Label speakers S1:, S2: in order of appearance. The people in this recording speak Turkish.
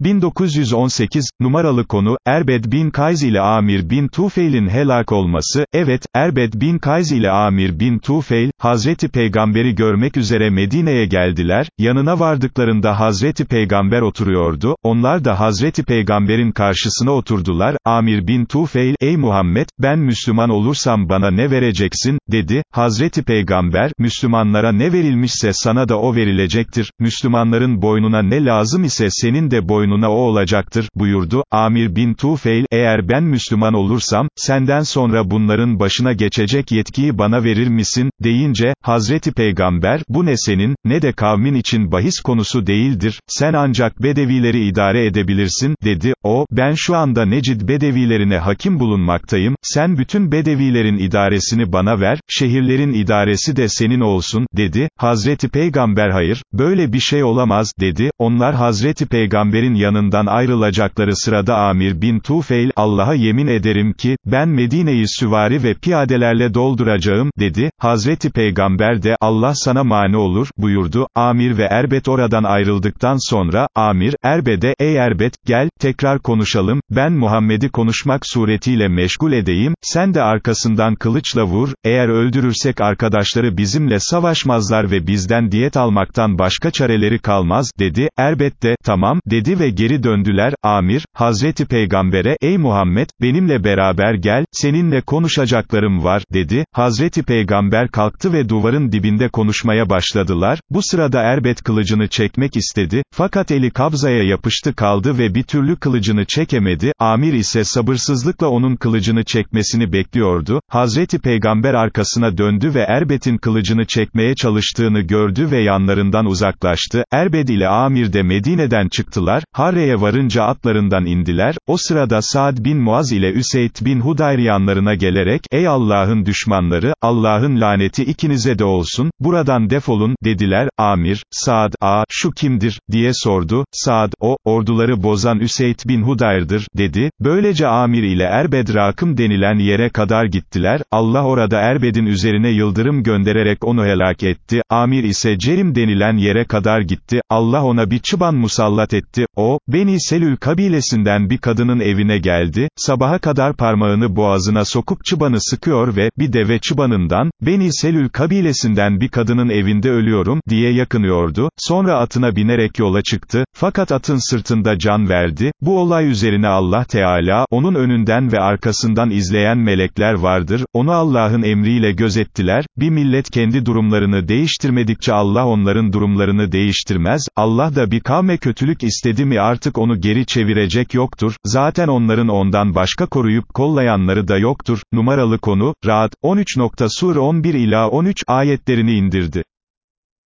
S1: 1918, numaralı konu, Erbed bin Kays ile Amir bin Tufeil'in helak olması, evet, Erbed bin Kays ile Amir bin Tufeil, Hazreti Peygamber'i görmek üzere Medine'ye geldiler, yanına vardıklarında Hazreti Peygamber oturuyordu, onlar da Hazreti Peygamber'in karşısına oturdular, Amir bin Tufeil, ey Muhammed, ben Müslüman olursam bana ne vereceksin, dedi, Hazreti Peygamber, Müslümanlara ne verilmişse sana da o verilecektir, Müslümanların boynuna ne lazım ise senin de boynuna boynuna o olacaktır, buyurdu, Amir bin Tufeil, eğer ben Müslüman olursam, senden sonra bunların başına geçecek yetkiyi bana verir misin, deyince, Hazreti Peygamber, bu ne senin, ne de kavmin için bahis konusu değildir, sen ancak bedevileri idare edebilirsin, dedi, o, ben şu anda Necid bedevilerine hakim bulunmaktayım, sen bütün bedevilerin idaresini bana ver, şehirlerin idaresi de senin olsun, dedi, Hazreti Peygamber hayır, böyle bir şey olamaz, dedi, onlar Hazreti Peygamber'in yanından ayrılacakları sırada Amir bin Tufeil, Allah'a yemin ederim ki, ben Medine'yi süvari ve piyadelerle dolduracağım, dedi, Hazreti Peygamber de, Allah sana mani olur, buyurdu, Amir ve Erbet oradan ayrıldıktan sonra, Amir, Erbet'e, ey Erbet, gel, tekrar konuşalım, ben Muhammed'i konuşmak suretiyle meşgul edeyim, sen de arkasından kılıçla vur, eğer öldürürsek arkadaşları bizimle savaşmazlar ve bizden diyet almaktan başka çareleri kalmaz, dedi, Erbet de, tamam, dedi ve geri döndüler, Amir, Hazreti Peygamber'e, ey Muhammed, benimle beraber gel, seninle konuşacaklarım var, dedi, Hazreti Peygamber kalktı ve duvarın dibinde konuşmaya başladılar, bu sırada Erbet kılıcını çekmek istedi, fakat eli kabzaya yapıştı kaldı ve bir türlü kılıcını çekemedi, Amir ise sabırsızlıkla onun kılıcını çekmesini bekliyordu, Hazreti Peygamber arkasına döndü ve Erbet'in kılıcını çekmeye çalıştığını gördü ve yanlarından uzaklaştı, Erbed ile Amir de Medine'den çıktılar, Harre'ye varınca atlarından indiler, o sırada Saad bin Muaz ile Üseyd bin Hudayr yanlarına gelerek, ey Allah'ın düşmanları, Allah'ın laneti ikinize de olsun, buradan defolun, dediler, Amir, Saad, a, şu kimdir, diye sordu, Saad, o, orduları bozan Üseyd bin Hudayr'dır, dedi, böylece Amir ile Erbed Rakım denilen yere kadar gittiler, Allah orada Erbed'in üzerine yıldırım göndererek onu helak etti, Amir ise Cerim denilen yere kadar gitti, Allah ona bir çıban musallat etti, o, Beni Selül kabilesinden bir kadının evine geldi, sabaha kadar parmağını boğazına sokup çıbanı sıkıyor ve, bir deve çıbanından, Beni Selül kabilesinden bir kadının evinde ölüyorum, diye yakınıyordu, sonra atına binerek yola çıktı, fakat atın sırtında can verdi, bu olay üzerine Allah Teala, onun önünden ve arkasından izleyen melekler vardır, onu Allah'ın emriyle gözettiler, bir millet kendi durumlarını değiştirmedikçe Allah onların durumlarını değiştirmez, Allah da bir kavme kötülük istedi mi artık onu geri çevirecek yoktur, zaten onların ondan başka koruyup kollayanları da yoktur, numaralı konu, Ra'd, 13. Sur 11 ila 13 ayetlerini indirdi.